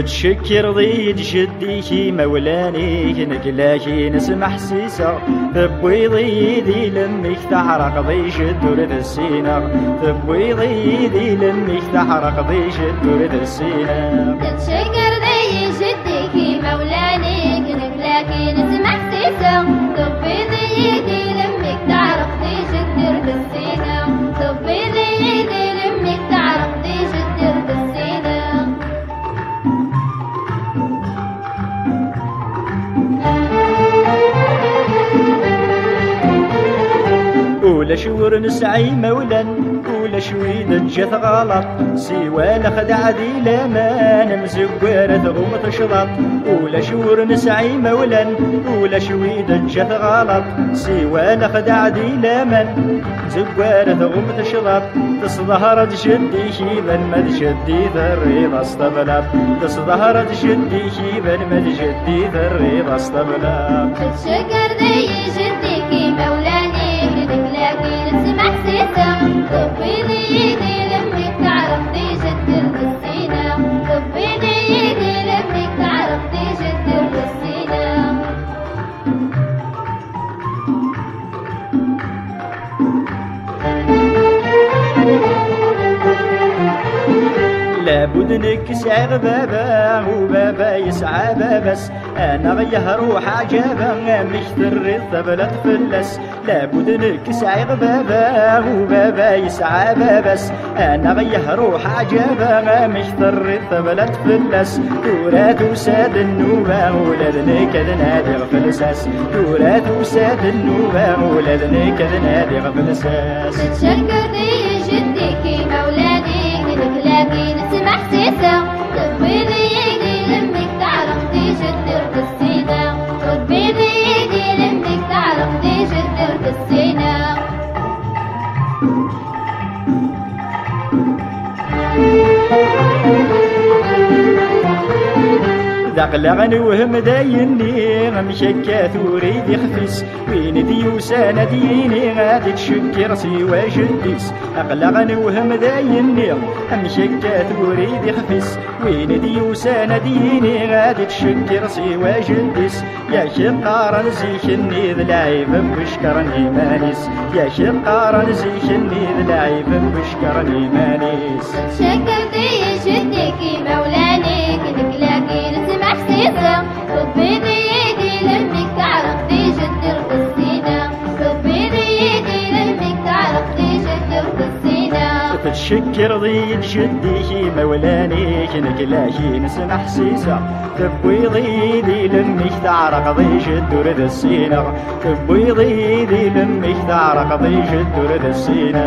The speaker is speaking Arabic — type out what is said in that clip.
تشكر ضيد جديكي مولاني نقلاكي نسمح سيسا. ذبوي ضيدي لمك تحرق ضي جدور ذا السينا. ذبوي ضيدي لمك تحرق ضي جدور ذا السينا. تشكر شور نسعي مولا ولا شويد جث غلط سوى لخدع ذي لمان مزقرة غم تشرط ولا شور نسعي مولا ولا شويد جث غلط سوى لخدع ذي لمان مزقرة غم تشرط تصظهر جدي شيبا مد جدي ذري استبلط تصظهر جدي شيبا مد جدي ذري استبلط تشكر ضي جديكي لابد نكسع بابا وبابا يسعى بابس. أنا غيه روح عجابا مشتر الثبلة فلس لابد نكسع بابا وبابا يسعى بابس. أنا غيه روح عجابا مشتر الثبلة فلس تورات وساد النوبة ولدني كذا نادي غفلساس. تورات وساد النوبة ولدني كذا نادي غفلساس. دقلغني وهم دايني مشكا ثوري دي خفيس. وين ديوسان ديني غادي تشكر سوى جديس أقلغني وهم دايني مشكا ثوري دي خفيس. وين ديوسان ديني غادي تشكر سوى جديس يا شقار نزيكني ذلاعيب بشكرني مانيس يا شقار نزيكني ذلاعيب بشكرني مانيس تشكر سيسا ذبوي ضيدي لمك ضيدي لمك ضيد جدي مولاني نقلاكي نسمح سيسا. تبوي ضيدي لمك تعرق ضي جدور ذا السينا. تبوي ضيدي لمك تعرق ضي جدور ذا السينا.